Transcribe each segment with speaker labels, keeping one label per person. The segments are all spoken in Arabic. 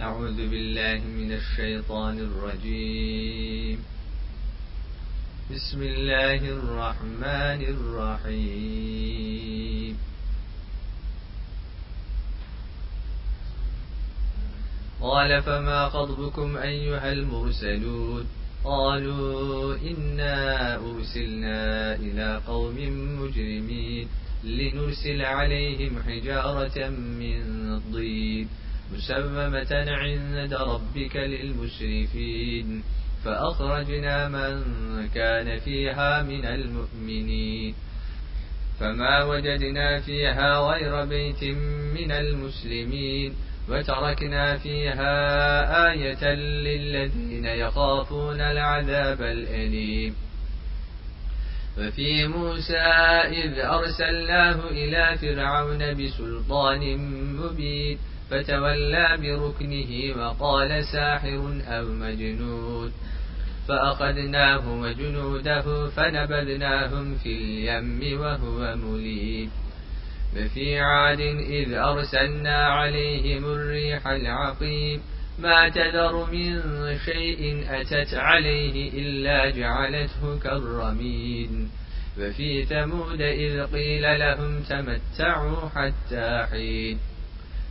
Speaker 1: أعوذ بالله من الشيطان الرجيم بسم الله الرحمن الرحيم قال فما خطبكم أيها المرسلون قالوا إنا أرسلنا إلى قوم مجرمين لنرسل عليهم حجارة من ضيب مسممة عند ربك للمسرفين فأخرجنا من كان فيها من المؤمنين فما وجدنا فيها غير بيت من المسلمين وتركنا فيها آية للذين يخافون العذاب الأليم وفي موسى إذ أرسلناه إلى فرعون بسلطان مبين فتولى بركنه وقال ساحر أو مجنود فأخذناه وجنوده فنبذناهم في اليم وهو مليم ففي عاد إذ أرسلنا عليهم الريح العقيم ما تذر من شيء أتت عليه إلا جعلته كالرميد وفي ثمود إذ قيل لهم تمتعوا حتى حين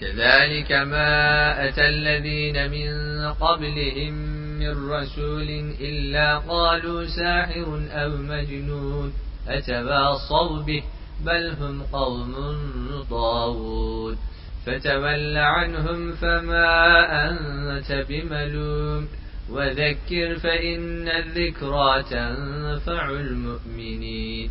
Speaker 1: كذلك ما أتى الذين من قبلهم من رسول إلا قالوا ساحر أو مجنون أتباصوا به بل هم قوم طاغون فتول عنهم فما أنت بملوم وذكر فإن الذكرى تنفع المؤمنين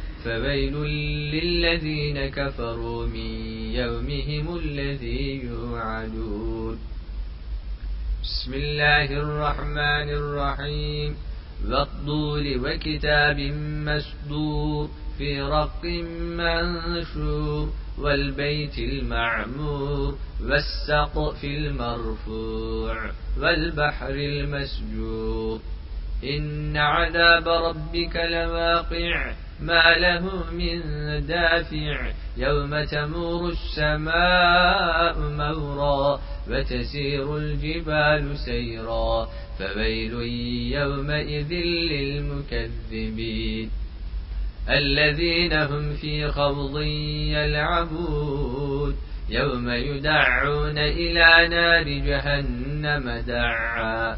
Speaker 1: فويل للذين كفروا من يومهم الذي يوعدون بسم الله الرحمن الرحيم والطول وكتاب مسدور في رق منشور والبيت المعمور والسقف المرفوع والبحر المسجور إن عذاب ربك لواقع ما له من دافع يوم تمور السماء مورا وتسير الجبال سيرا فبيل يومئذ للمكذبين الذين هم في خوض يلعبون يوم يدعون إلى نار جهنم دعا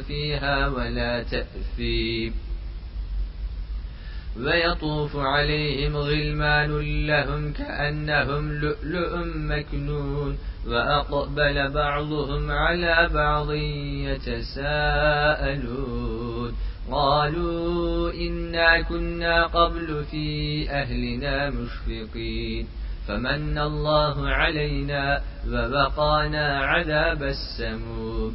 Speaker 1: فيها ولا تأثيم ويطوف عليهم غلمان لهم كأنهم لؤلؤ مكنون وأقبل بعضهم على بعض يتساءلون قالوا إنا كنا قبل في أهلنا مشفقين فمن الله علينا وبقانا عذاب السموم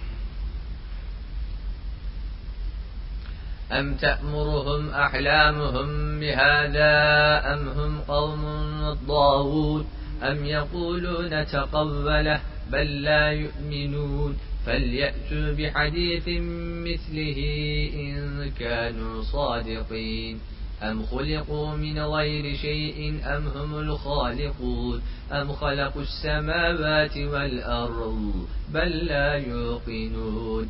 Speaker 1: أم تأمرهم أحلامهم بهذا أم هم قوم ضاغون أم يقولون تقوله بل لا يؤمنون فليأتوا بحديث مثله إن كانوا صادقين أم خلقوا من غير شيء أم هم الخالقون أم خلقوا السماوات والأرض بل لا يوقنون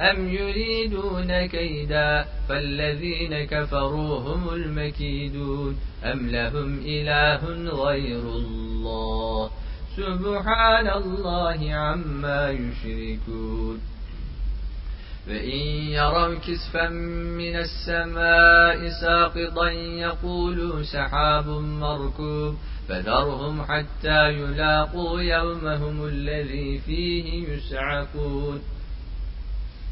Speaker 1: أم يريدون كيدا فالذين كفروا هم المكيدون أم لهم إله غير الله سبحان الله عما يشركون فإن يروا كسفا من السماء ساقطا يقولوا سحاب مركوب فذرهم حتى يلاقوا يومهم الذي فيه يسعفون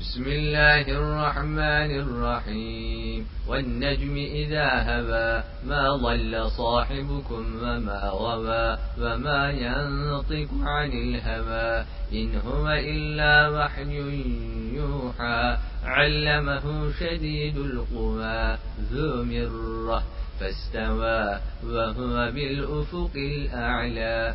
Speaker 1: بسم الله الرحمن الرحيم والنجم إذا هبى ما ضل صاحبكم وما غبى وما ينطق عن الهوى إن هو إلا وحي يوحى علمه شديد القوى ذو مرة فاستوى وهو بالأفق الأعلى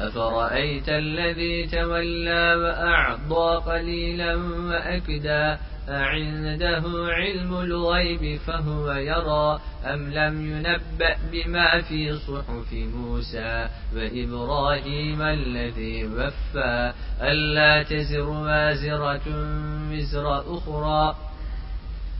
Speaker 1: أفرأيت الذي تولى وأعضى قليلا وأكدا أعنده علم الغيب فهو يرى أم لم ينبأ بما في صحف موسى وإبراهيم الذي وفى ألا تزر وازرة وزر أخرى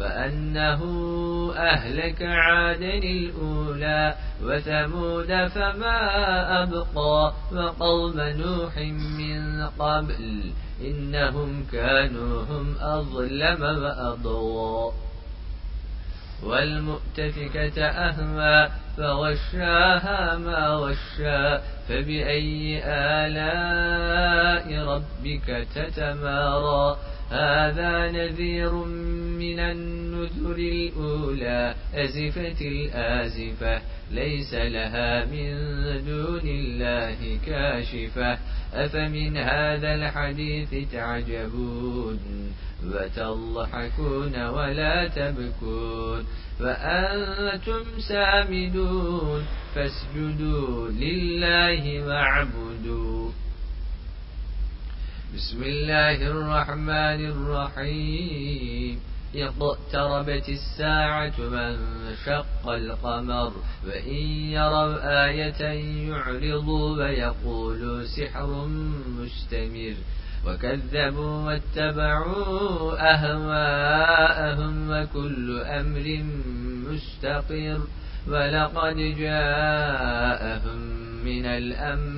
Speaker 1: فأنه أهلك عادن الأولى وثمود فما أبقى وقوم نوح من قبل إنهم كانوا هم أظلم وأضوى والمؤتفكة أهوى فغشاها ما غشا فبأي آلاء ربك تتمارى
Speaker 2: هذا
Speaker 1: نذير من النذر الأولى أزفت الآزفة ليس لها من دون الله كاشفة أفمن هذا الحديث تعجبون وتضحكون ولا تبكون وأنتم سامدون فاسجدوا لله واعبدوا بسم الله الرحمن الرحيم اقتربت الساعة شق القمر وإن يروا آية يعرضوا ويقولوا سحر مستمر وكذبوا واتبعوا أهواءهم وكل أمر مستقر ولقد جاءهم من الأمر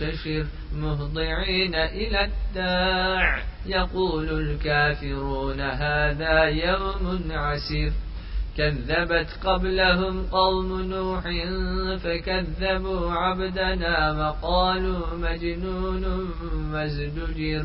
Speaker 1: منتشر مهضعين إلى الداع يقول الكافرون هذا يوم عسير كذبت قبلهم قوم نوح فكذبوا عبدنا وقالوا مجنون مزدجر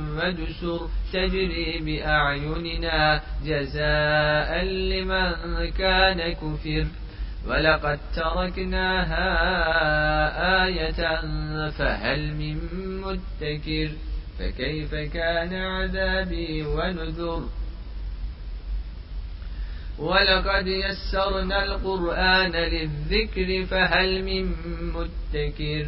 Speaker 1: ودسر تجري بأعيننا جزاء لمن كان كفر ولقد تركناها آية فهل من متكر فكيف كان عذابي ونذر ولقد يسرنا القرآن للذكر فهل من متكر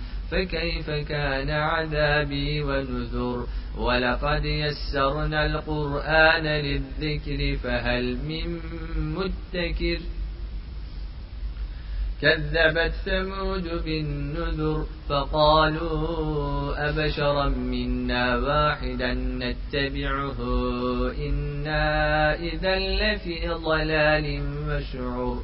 Speaker 1: فكيف كان عذابي ونذر ولقد يسرنا القرآن للذكر فهل من متكر كذبت ثمود بالنذر فقالوا أبشرا منا واحدا نتبعه إنا إذا لفي ضلال مشعور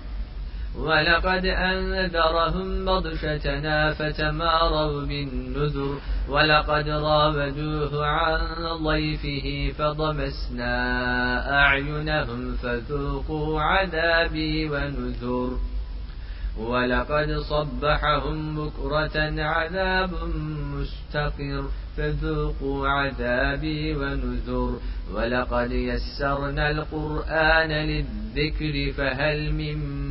Speaker 1: ولقد أنذرهم بطشتنا فتماروا بالنذر ولقد راودوه عن ضيفه فضمسنا أعينهم فذوقوا عذابي ونذر ولقد صبحهم بكرة عذاب مستقر فذوقوا عذابي ونذر ولقد يسرنا القرآن للذكر فهل من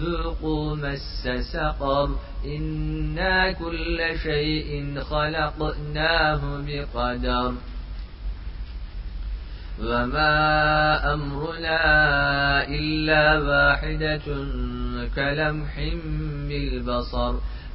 Speaker 1: ذوقوا مس سقر إنا كل شيء خلقناه بقدر وما أمرنا إلا واحدة كلمح بالبصر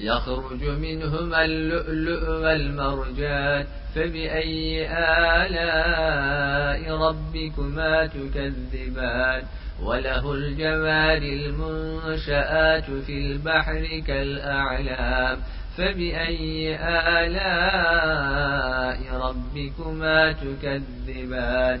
Speaker 1: يخرج منهما اللؤلؤ والمرجان فبأي آلاء ربكما تكذبان وله الجمال المنشآت في البحر كالأعلام فبأي آلاء ربكما تكذبان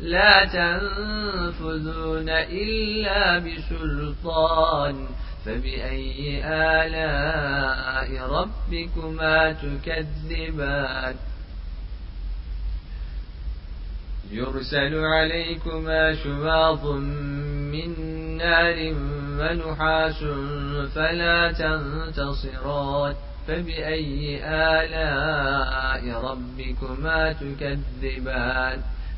Speaker 1: لا تنفذون إلا بسلطان فبأي آلاء ربكما تكذبان يرسل عليكما شباط من نار ونحاس فلا تنتصران فبأي آلاء ربكما تكذبان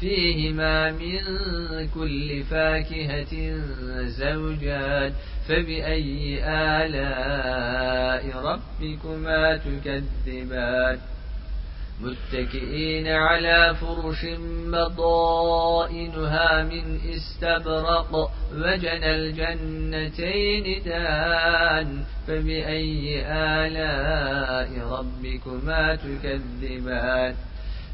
Speaker 1: فيهما من كل فاكهة زوجان فبأي آلاء ربكما تكذبان متكئين على فرش مضائنها من استبرق وجنى الجنتين دان فبأي آلاء ربكما تكذبان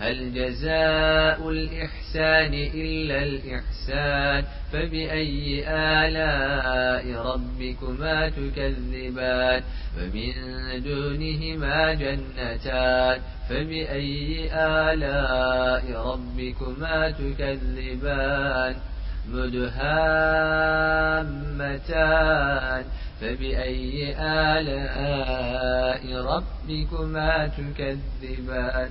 Speaker 1: هل جزاء الإحسان إلا الإحسان فبأي آلاء ربكما تكذبان فمن دونهما جنتان فبأي آلاء ربكما تكذبان مدهامتان فبأي آلاء ربكما تكذبان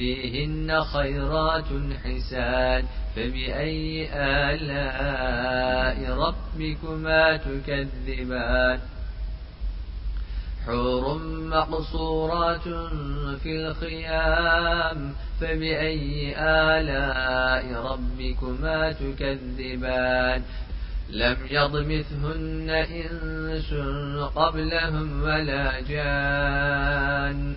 Speaker 1: فيهن خيرات حسان فبأي آلاء ربكما تكذبان حور مقصورات في الخيام فبأي آلاء ربكما تكذبان لم يضمثهن إنس قبلهم ولا جان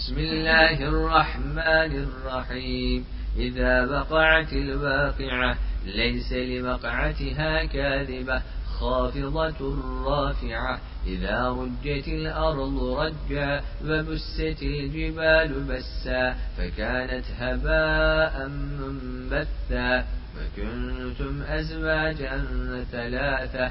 Speaker 1: بسم الله الرحمن الرحيم إذا بقعت الواقعة ليس لمقعتها كاذبة خافضة رافعة إذا رجت الأرض رجا وبست الجبال بسا فكانت هباء منبثا وكنتم أزواجا ثلاثة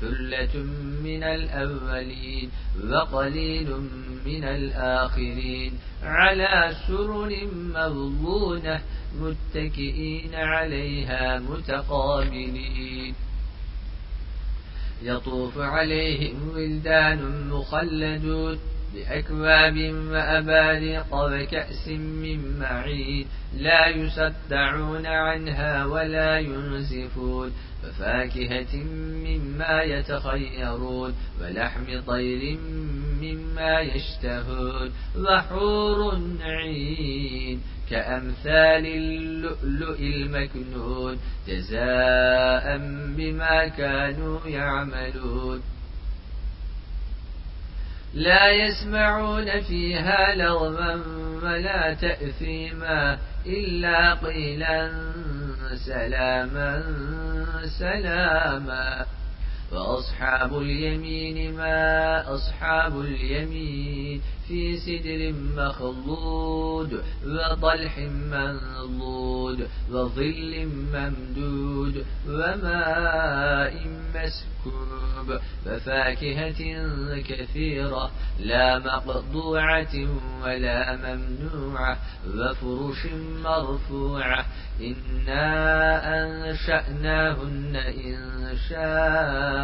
Speaker 1: ثلة من الأولين وقليل من الآخرين على سرر مضمونة متكئين عليها متقابلين يطوف عليهم ولدان مخلدون بأكواب وأباريق وكأس من معين لا يصدعون عنها ولا ينزفون وفاكهة مما يتخيرون ولحم طير مما يشتهون وحور عين كأمثال اللؤلؤ المكنون جزاء بما كانوا يعملون لا يسمعون فيها لغما ولا تأثيما إلا قيلا سلاما سلاما فأصحاب اليمين ما أصحاب اليمين في سدر مخضود وطلح منضود وظل ممدود وماء مسكوب وفاكهة كثيرة لا مقطوعة ولا ممنوعة وفرش مرفوعة إنا أنشأناهن إن شاء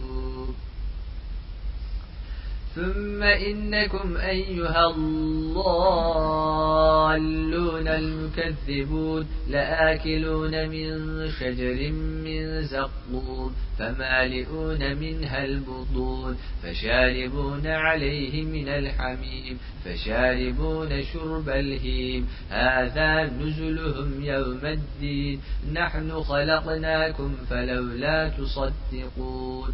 Speaker 1: ثم إنكم أيها الضالون المكذبون لآكلون من شجر من زقوم فمالئون منها البطون فشاربون عليه من الحميم فشاربون شرب الهيم هذا نزلهم يوم الدين نحن خلقناكم فلولا تصدقون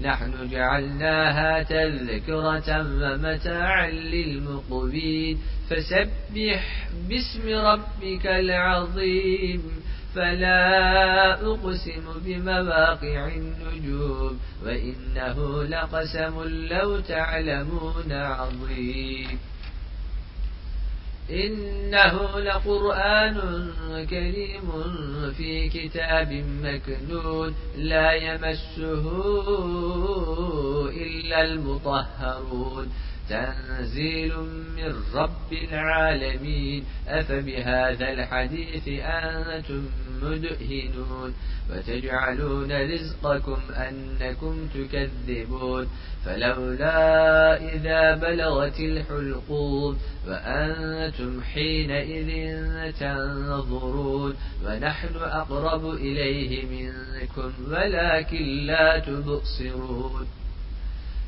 Speaker 1: نحن جعلناها تذكرة ومتاعا للمقبين فسبح باسم ربك العظيم فلا أقسم بمواقع النجوم وإنه لقسم لو تعلمون عظيم إنه لقرآن كريم في كتاب مكنون لا يمسه إلا المطهرون تنزيل من رب العالمين أفبهذا الحديث أنتم مدهنون وتجعلون رزقكم أنكم تكذبون فلولا إذا بلغت الحلقوم وأنتم حينئذ تنظرون ونحن أقرب إليه منكم ولكن لا تبصرون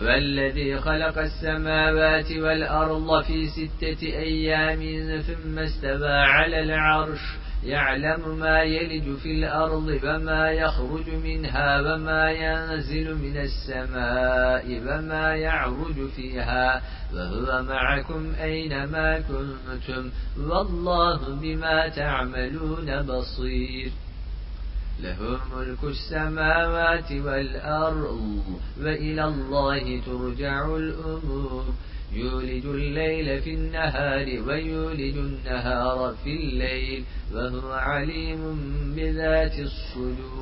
Speaker 1: والذي خلق السماوات والأرض في ستة أيام ثم استبى على العرش يعلم ما يلج في الأرض وما يخرج منها وما ينزل من السماء وما يعرج فيها وهو معكم أينما كنتم والله بما تعملون بصير له ملك السماوات والأرض وإلى الله ترجع الأمور يولد الليل في النهار ويولد النهار في الليل وهو عليم بذات الصدور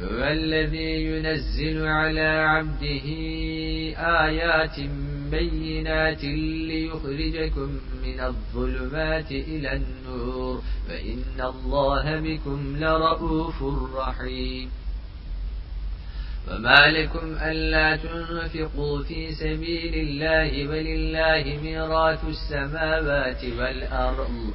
Speaker 1: هو الذي ينزل على عبده آيات بينات ليخرجكم من الظلمات إلى النور فإن الله بكم لرؤوف رحيم وما لكم ألا تنفقوا في سبيل الله ولله ميراث السماوات والأرض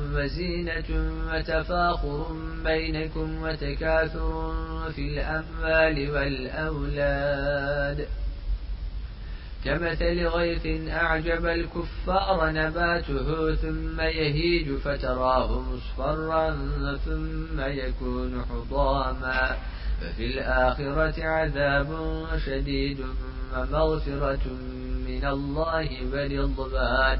Speaker 1: وزينة وتفاخر بينكم وتكاثر في الأموال والأولاد كمثل غيث أعجب الكفار نباته ثم يهيج فتراه مصفرا ثم يكون حطاما ففي الآخرة عذاب شديد ومغفرة من الله ولضبان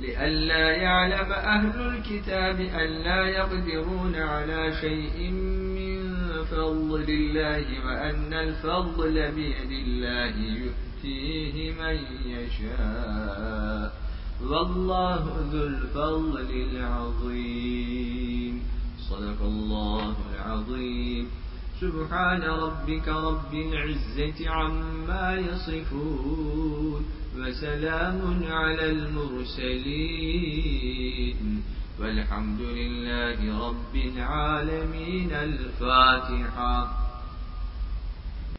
Speaker 1: لئلا يعلم أهل الكتاب ألا يقدرون على شيء من فضل الله وأن الفضل بيد الله يؤتيه من يشاء والله ذو الفضل العظيم صدق الله العظيم سبحان ربك رب العزة عما يصفون وسلام على المرسلين والحمد لله رب العالمين الفاتحة